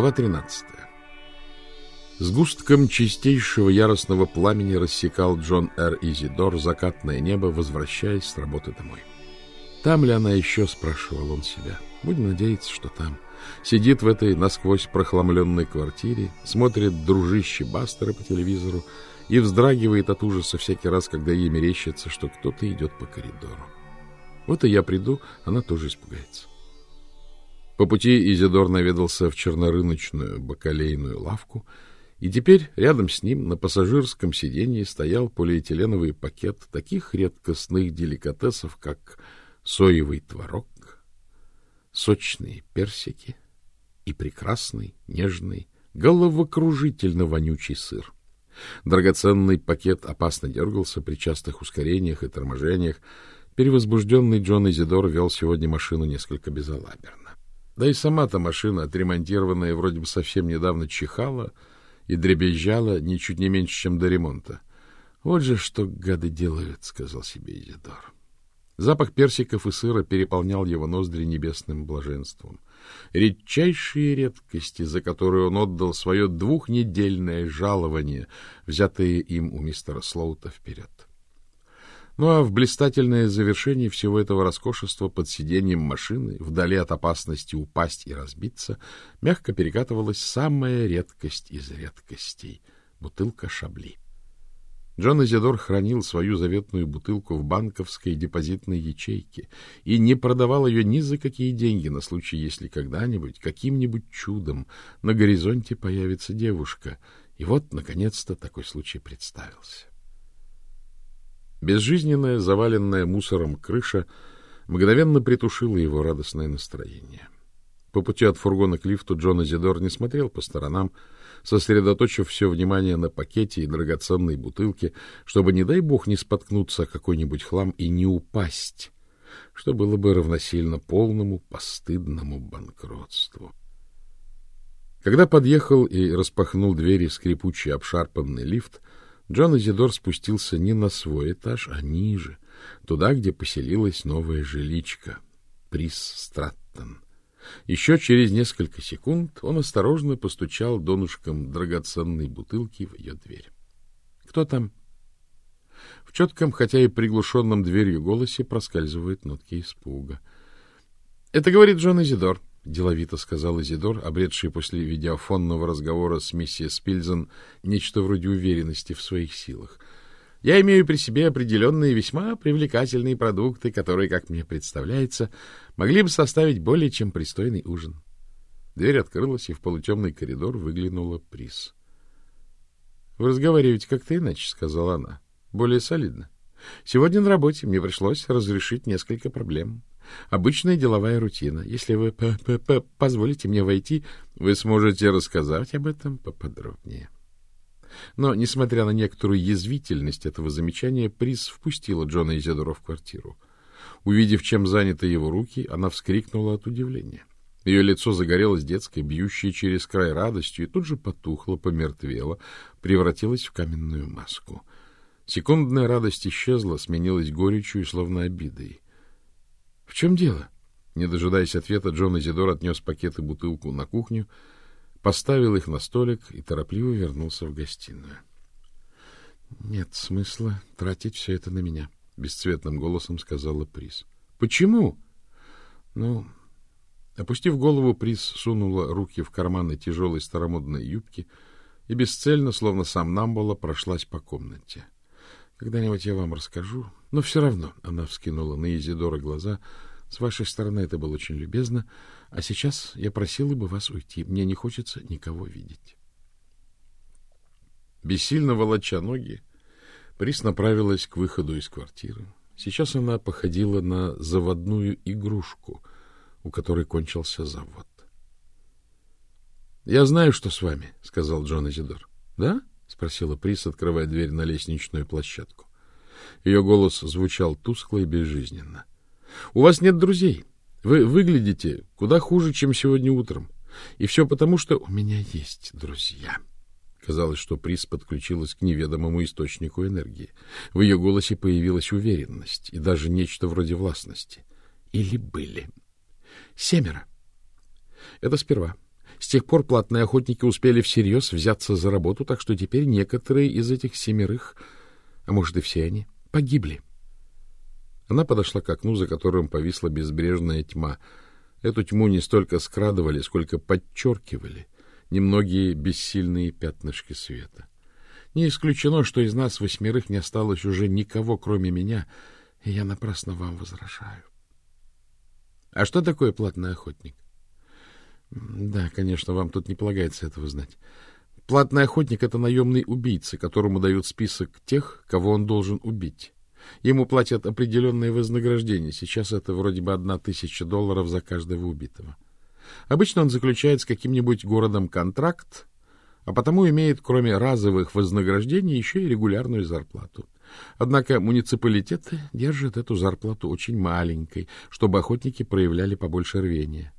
Глава 13. С густком чистейшего яростного пламени рассекал Джон Р. Изидор закатное небо, возвращаясь с работы домой. Там ли она еще, спрашивал он себя. Будем надеяться, что там. Сидит в этой насквозь прохламленной квартире, смотрит дружище Бастера по телевизору и вздрагивает от ужаса всякий раз, когда ей мерещится, что кто-то идет по коридору. Вот и я приду, она тоже испугается. По пути Изидор наведался в чернорыночную бакалейную лавку, и теперь рядом с ним на пассажирском сиденье стоял полиэтиленовый пакет таких редкостных деликатесов, как соевый творог, сочные персики и прекрасный, нежный, головокружительно вонючий сыр. Драгоценный пакет опасно дергался при частых ускорениях и торможениях. Перевозбужденный Джон Изидор вел сегодня машину несколько безалаберно. Да и сама-то машина, отремонтированная вроде бы совсем недавно, чихала и дребезжала ничуть не меньше, чем до ремонта. Вот же что гады делают, — сказал себе Изидор. Запах персиков и сыра переполнял его ноздри небесным блаженством. Редчайшие редкости, за которые он отдал свое двухнедельное жалование, взятое им у мистера Слоута вперед. Ну а в блистательное завершение всего этого роскошества под сиденьем машины, вдали от опасности упасть и разбиться, мягко перекатывалась самая редкость из редкостей — бутылка шабли. Джон Изидор хранил свою заветную бутылку в банковской депозитной ячейке и не продавал ее ни за какие деньги на случай, если когда-нибудь, каким-нибудь чудом, на горизонте появится девушка. И вот, наконец-то, такой случай представился. Безжизненная, заваленная мусором крыша мгновенно притушила его радостное настроение. По пути от фургона к лифту Джон Азидор не смотрел по сторонам, сосредоточив все внимание на пакете и драгоценной бутылке, чтобы, не дай бог, не споткнуться о какой-нибудь хлам и не упасть, что было бы равносильно полному постыдному банкротству. Когда подъехал и распахнул двери скрипучий обшарпанный лифт, Джон Изидор спустился не на свой этаж, а ниже, туда, где поселилась новая жиличка, Прис Страттон. Еще через несколько секунд он осторожно постучал донышком драгоценной бутылки в ее дверь. — Кто там? В четком, хотя и приглушенном дверью голосе проскальзывают нотки испуга. — Это говорит Джон Изидор, — деловито сказал Изидор, обретший после видеофонного разговора с миссис Спильзен нечто вроде уверенности в своих силах. Я имею при себе определенные весьма привлекательные продукты, которые, как мне представляется, могли бы составить более чем пристойный ужин. Дверь открылась, и в полутемный коридор выглянула приз. — Вы разговариваете как-то иначе, — сказала она. — Более солидно. Сегодня на работе мне пришлось разрешить несколько проблем. Обычная деловая рутина. Если вы п -п -п позволите мне войти, вы сможете рассказать об этом поподробнее. Но, несмотря на некоторую язвительность этого замечания, Приз впустила Джона Изидора в квартиру. Увидев, чем заняты его руки, она вскрикнула от удивления. Ее лицо загорелось детской, бьющей через край радостью, и тут же потухло, помертвело, превратилось в каменную маску. Секундная радость исчезла, сменилась горечью и словно обидой. В чем дело? Не дожидаясь ответа, Джон Изидор отнес пакет и бутылку на кухню, поставил их на столик и торопливо вернулся в гостиную. — Нет смысла тратить все это на меня, — бесцветным голосом сказала Приз. — Почему? — Ну, опустив голову, Приз сунула руки в карманы тяжелой старомодной юбки и бесцельно, словно сам Намбола, прошлась по комнате. Когда-нибудь я вам расскажу. Но все равно она вскинула на Изидора глаза. С вашей стороны это было очень любезно. А сейчас я просила бы вас уйти. Мне не хочется никого видеть. Бессильно волоча ноги, Прис направилась к выходу из квартиры. Сейчас она походила на заводную игрушку, у которой кончился завод. — Я знаю, что с вами, — сказал Джон Изидор. — Да? — спросила Прис, открывая дверь на лестничную площадку. Ее голос звучал тускло и безжизненно. — У вас нет друзей. Вы выглядите куда хуже, чем сегодня утром. И все потому, что у меня есть друзья. Казалось, что Прис подключилась к неведомому источнику энергии. В ее голосе появилась уверенность и даже нечто вроде властности. Или были. Семеро. Это сперва. С тех пор платные охотники успели всерьез взяться за работу, так что теперь некоторые из этих семерых, а может и все они, погибли. Она подошла к окну, за которым повисла безбрежная тьма. Эту тьму не столько скрадывали, сколько подчеркивали немногие бессильные пятнышки света. Не исключено, что из нас восьмерых не осталось уже никого, кроме меня, и я напрасно вам возражаю. А что такое платный охотник? Да, конечно, вам тут не полагается этого знать. Платный охотник — это наемный убийца, которому дают список тех, кого он должен убить. Ему платят определенное вознаграждение. Сейчас это вроде бы одна тысяча долларов за каждого убитого. Обычно он заключает с каким-нибудь городом контракт, а потому имеет, кроме разовых вознаграждений, еще и регулярную зарплату. Однако муниципалитеты держат эту зарплату очень маленькой, чтобы охотники проявляли побольше рвения.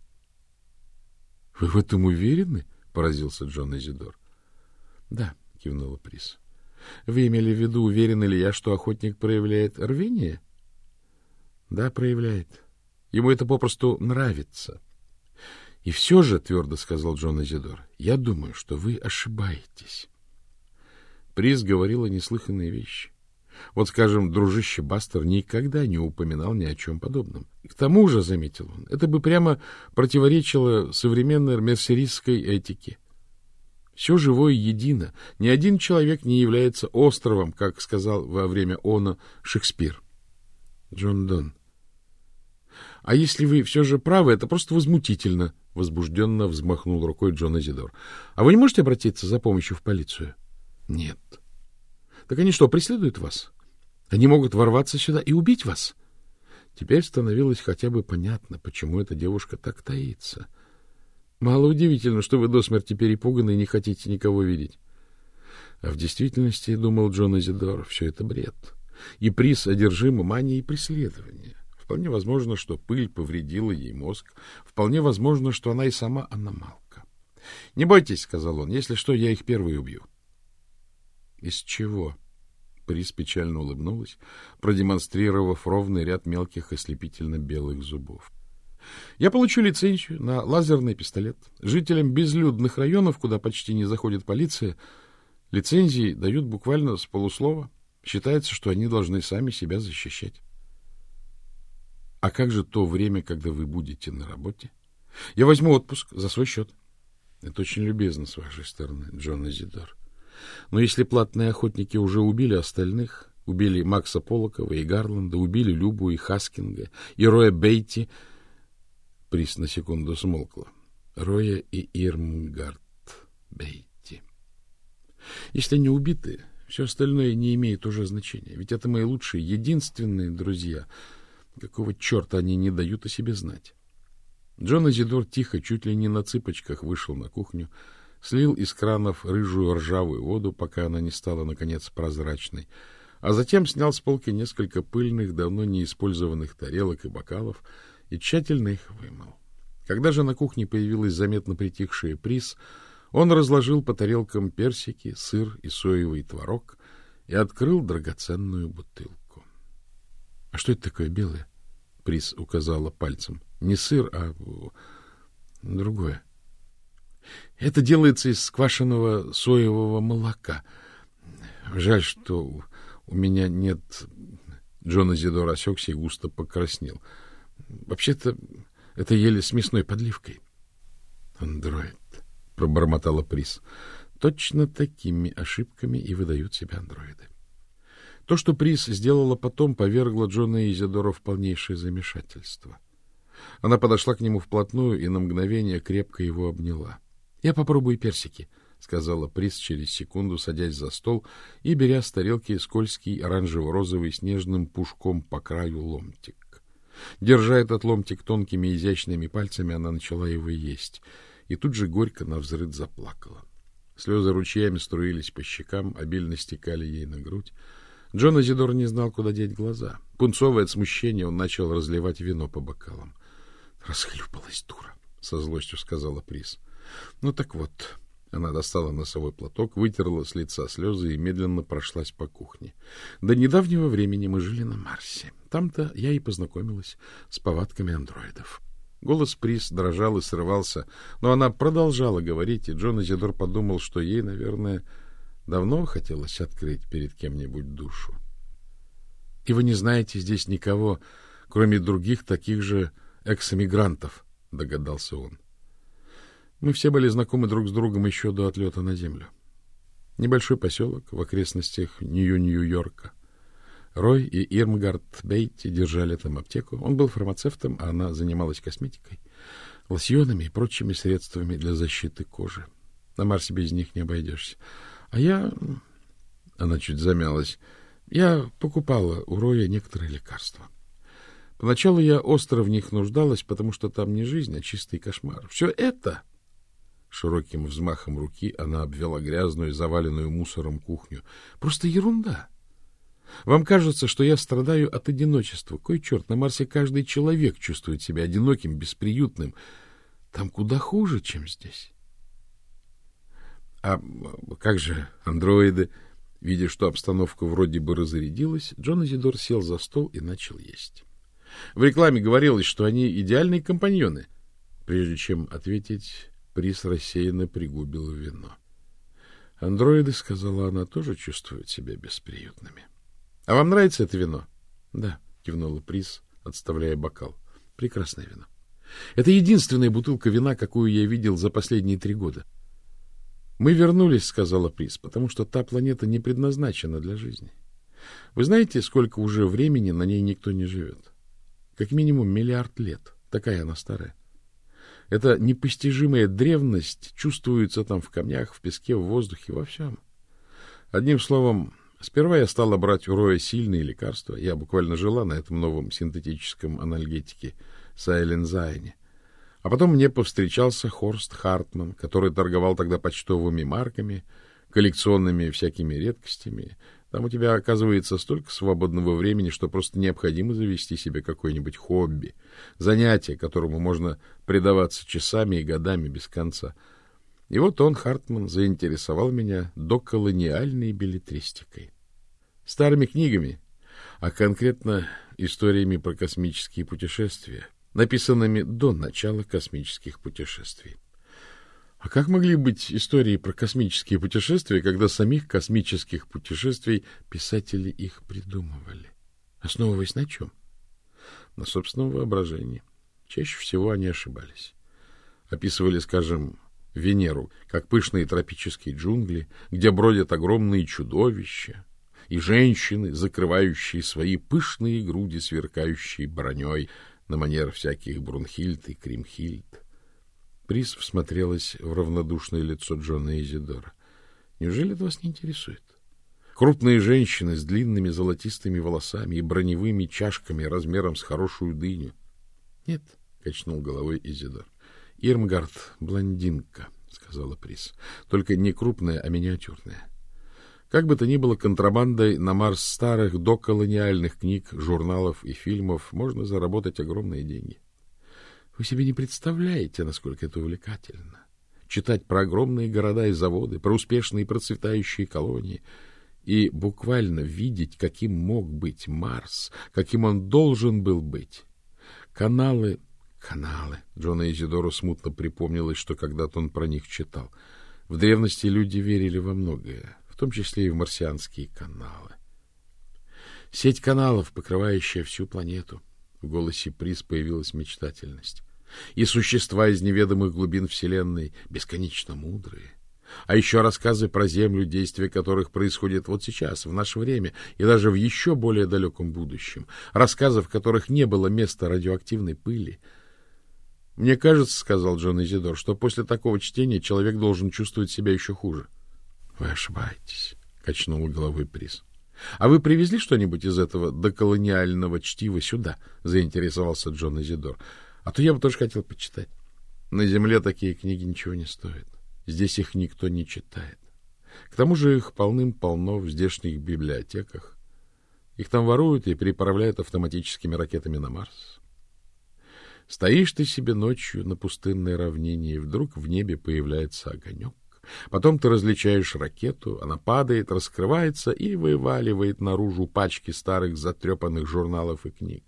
— Вы в этом уверены? — поразился Джон Эзидор. — Да, — кивнула Прис. — Вы имели в виду, уверен ли я, что охотник проявляет рвение? — Да, проявляет. Ему это попросту нравится. — И все же, — твердо сказал Джон Эзидор, — я думаю, что вы ошибаетесь. Прис говорила неслыханные вещи. Вот, скажем, дружище Бастер никогда не упоминал ни о чем подобном. К тому же, — заметил он, — это бы прямо противоречило современной мерсеристской этике. Все живое едино. Ни один человек не является островом, как сказал во время Она Шекспир. Джон Дон. — А если вы все же правы, это просто возмутительно, — возбужденно взмахнул рукой Джон Азидор. — А вы не можете обратиться за помощью в полицию? — Нет. Так они что, преследуют вас? Они могут ворваться сюда и убить вас? Теперь становилось хотя бы понятно, почему эта девушка так таится. Мало удивительно, что вы до смерти перепуганы и не хотите никого видеть. А в действительности, думал Джон Изидор, все это бред. И приз одержима манией преследования. Вполне возможно, что пыль повредила ей мозг. Вполне возможно, что она и сама аномалка. — Не бойтесь, — сказал он, — если что, я их первый убью. — Из чего? Прис печально улыбнулась, продемонстрировав ровный ряд мелких ослепительно-белых зубов. Я получу лицензию на лазерный пистолет. Жителям безлюдных районов, куда почти не заходит полиция, лицензии дают буквально с полуслова. Считается, что они должны сами себя защищать. А как же то время, когда вы будете на работе? Я возьму отпуск за свой счет. Это очень любезно с вашей стороны, Джон Азидор. Но если платные охотники уже убили остальных, убили Макса Полокова и Гарланда, убили Любу и Хаскинга, и Роя Бейти... Приз на секунду смолкла. Роя и Ирмгард Бейти. Если они убиты, все остальное не имеет уже значения. Ведь это мои лучшие, единственные друзья. Какого черта они не дают о себе знать? Джон Азидор тихо, чуть ли не на цыпочках, вышел на кухню, слил из кранов рыжую ржавую воду, пока она не стала, наконец, прозрачной, а затем снял с полки несколько пыльных, давно не использованных тарелок и бокалов и тщательно их вымыл. Когда же на кухне появилась заметно притихшая приз, он разложил по тарелкам персики, сыр и соевый творог и открыл драгоценную бутылку. — А что это такое белое? — приз указала пальцем. — Не сыр, а другое. — это делается из сквашенного соевого молока. Жаль, что у меня нет... Джон Азидор осекся и густо покраснел. Вообще-то это ели с мясной подливкой. Андроид, пробормотала Прис. Точно такими ошибками и выдают себя андроиды. То, что Прис сделала потом, повергло Джона Изидора в полнейшее замешательство. Она подошла к нему вплотную и на мгновение крепко его обняла. —— Я попробую персики, — сказала Прис через секунду, садясь за стол и беря с тарелки скользкий оранжево-розовый снежным пушком по краю ломтик. Держа этот ломтик тонкими изящными пальцами, она начала его есть, и тут же горько навзрыд заплакала. Слезы ручьями струились по щекам, обильно стекали ей на грудь. Джон Азидор не знал, куда деть глаза. Пунцовое от смущения он начал разливать вино по бокалам. — Расхлюпалась дура, — со злостью сказала Прис. — ну так вот, она достала носовой платок, вытерла с лица слезы и медленно прошлась по кухне. До недавнего времени мы жили на Марсе. Там-то я и познакомилась с повадками андроидов. Голос Прис дрожал и срывался, но она продолжала говорить, и Джон Изидор подумал, что ей, наверное, давно хотелось открыть перед кем-нибудь душу. — И вы не знаете здесь никого, кроме других таких же экс-эмигрантов, — догадался он. Мы все были знакомы друг с другом еще до отлета на землю. Небольшой поселок в окрестностях Нью-Нью-Йорка. Рой и Ирмгард Бейти держали там аптеку. Он был фармацевтом, а она занималась косметикой, лосьонами и прочими средствами для защиты кожи. На Марсе без них не обойдешься. А я... Она чуть замялась. Я покупала у Роя некоторые лекарства. Поначалу я остро в них нуждалась, потому что там не жизнь, а чистый кошмар. Все это... Широким взмахом руки она обвела грязную, заваленную мусором кухню. Просто ерунда. Вам кажется, что я страдаю от одиночества. Кой черт, на Марсе каждый человек чувствует себя одиноким, бесприютным. Там куда хуже, чем здесь. А как же андроиды? Видя, что обстановка вроде бы разрядилась, Джон Изидор сел за стол и начал есть. В рекламе говорилось, что они идеальные компаньоны. Прежде чем ответить, Приз рассеянно пригубил вино. Андроиды, сказала она, тоже чувствуют себя бесприютными. — А вам нравится это вино? — Да, кивнула Приз, отставляя бокал. — Прекрасное вино. Это единственная бутылка вина, какую я видел за последние три года. Мы вернулись, сказала Приз, потому что та планета не предназначена для жизни. Вы знаете, сколько уже времени на ней никто не живет? Как минимум миллиард лет. Такая она старая. Эта непостижимая древность чувствуется там в камнях, в песке, в воздухе, во всем. Одним словом, сперва я стала брать у Роя сильные лекарства. Я буквально жила на этом новом синтетическом анальгетике Сайлензайне. А потом мне повстречался Хорст Хартман, который торговал тогда почтовыми марками, коллекционными всякими редкостями, там у тебя оказывается столько свободного времени, что просто необходимо завести себе какое-нибудь хобби, занятие, которому можно предаваться часами и годами без конца. И вот он, Хартман, заинтересовал меня доколониальной билетристикой. Старыми книгами, а конкретно историями про космические путешествия, написанными до начала космических путешествий. А как могли быть истории про космические путешествия, когда самих космических путешествий писатели их придумывали? Основываясь на чем? На собственном воображении. Чаще всего они ошибались. Описывали, скажем, Венеру, как пышные тропические джунгли, где бродят огромные чудовища, и женщины, закрывающие свои пышные груди, сверкающие броней на манер всяких Брунхильд и Кримхильд. Приз всмотрелась в равнодушное лицо Джона Изидора. Неужели это вас не интересует? Крупные женщины с длинными золотистыми волосами и броневыми чашками размером с хорошую дыню. Нет, качнул головой Изидор. Ирмгард блондинка, сказала Приз. Только не крупная, а миниатюрная. Как бы то ни было, контрабандой на Марс старых доколониальных книг, журналов и фильмов можно заработать огромные деньги. Вы себе не представляете, насколько это увлекательно. Читать про огромные города и заводы, про успешные и процветающие колонии и буквально видеть, каким мог быть Марс, каким он должен был быть. Каналы, каналы. Джона Изидору смутно припомнилось, что когда-то он про них читал. В древности люди верили во многое, в том числе и в марсианские каналы. Сеть каналов, покрывающая всю планету. В голосе Приз появилась мечтательность и существа из неведомых глубин Вселенной, бесконечно мудрые. А еще рассказы про Землю, действия которых происходят вот сейчас, в наше время, и даже в еще более далеком будущем. Рассказы, в которых не было места радиоактивной пыли. «Мне кажется, — сказал Джон Изидор, — что после такого чтения человек должен чувствовать себя еще хуже». «Вы ошибаетесь», — качнул головой приз. «А вы привезли что-нибудь из этого доколониального чтива сюда?» — заинтересовался Джон Изидор. А то я бы тоже хотел почитать. На земле такие книги ничего не стоят. Здесь их никто не читает. К тому же их полным-полно в здешних библиотеках. Их там воруют и переправляют автоматическими ракетами на Марс. Стоишь ты себе ночью на пустынной равнине, и вдруг в небе появляется огонек. Потом ты различаешь ракету, она падает, раскрывается и вываливает наружу пачки старых затрепанных журналов и книг.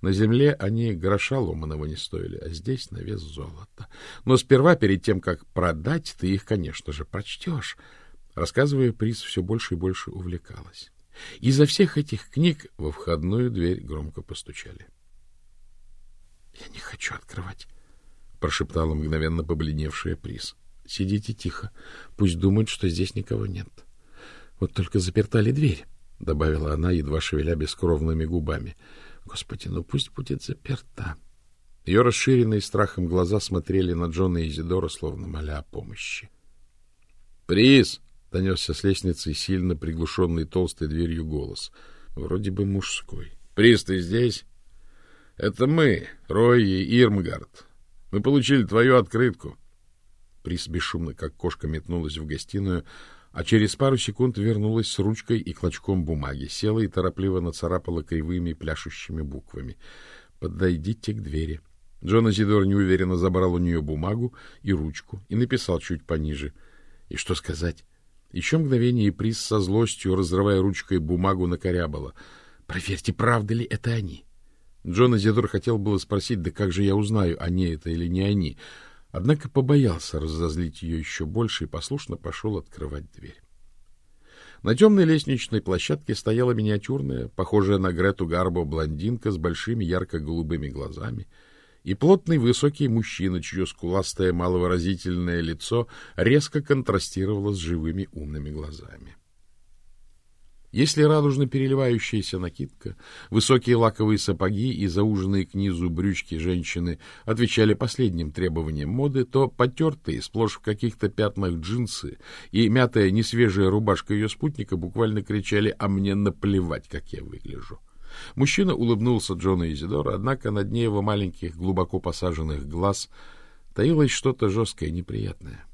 На земле они гроша ломаного не стоили, а здесь на вес золота. Но сперва, перед тем, как продать, ты их, конечно же, прочтешь. Рассказывая приз, все больше и больше увлекалась. Изо всех этих книг во входную дверь громко постучали. — Я не хочу открывать, — прошептала мгновенно побледневшая приз. — Сидите тихо. Пусть думают, что здесь никого нет. Вот только заперта ли дверь? — добавила она, едва шевеля бескровными губами. — Господи, ну пусть будет заперта. Ее расширенные страхом глаза смотрели на Джона и Изидора, словно моля о помощи. — Приз! — донесся с лестницы сильно приглушенный толстой дверью голос. Вроде бы мужской. — Приз, ты здесь? — Это мы, Рой и Ирмгард. Мы получили твою открытку. Приз бесшумно, как кошка, метнулась в гостиную, а через пару секунд вернулась с ручкой и клочком бумаги, села и торопливо нацарапала кривыми пляшущими буквами. «Подойдите к двери». Джон Азидор неуверенно забрал у нее бумагу и ручку и написал чуть пониже. И что сказать? Еще мгновение и приз со злостью, разрывая ручкой бумагу, накорябала. «Проверьте, правда ли это они?» Джон Азидор хотел было спросить, да как же я узнаю, они это или не они, Однако побоялся разозлить ее еще больше и послушно пошел открывать дверь. На темной лестничной площадке стояла миниатюрная, похожая на Грету Гарбо блондинка с большими ярко-голубыми глазами и плотный высокий мужчина, чье скуластое маловыразительное лицо резко контрастировало с живыми умными глазами. Если радужно переливающаяся накидка, высокие лаковые сапоги и зауженные к низу брючки женщины отвечали последним требованиям моды, то потертые, сплошь в каких-то пятнах джинсы и мятая несвежая рубашка ее спутника буквально кричали «А мне наплевать, как я выгляжу». Мужчина улыбнулся Джону Изидору, однако на дне его маленьких, глубоко посаженных глаз таилось что-то жесткое и неприятное.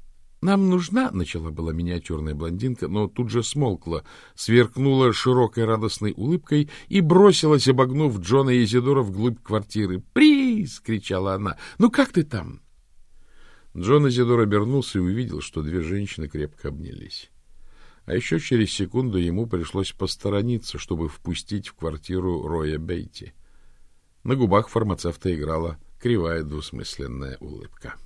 Нам нужна, — начала была миниатюрная блондинка, но тут же смолкла, сверкнула широкой радостной улыбкой и бросилась, обогнув Джона и Изидора вглубь квартиры. «Приз!» — кричала она. «Ну как ты там?» Джон Изидор обернулся и увидел, что две женщины крепко обнялись. А еще через секунду ему пришлось посторониться, чтобы впустить в квартиру Роя Бейти. На губах фармацевта играла кривая двусмысленная улыбка. —